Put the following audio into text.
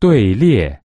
队列。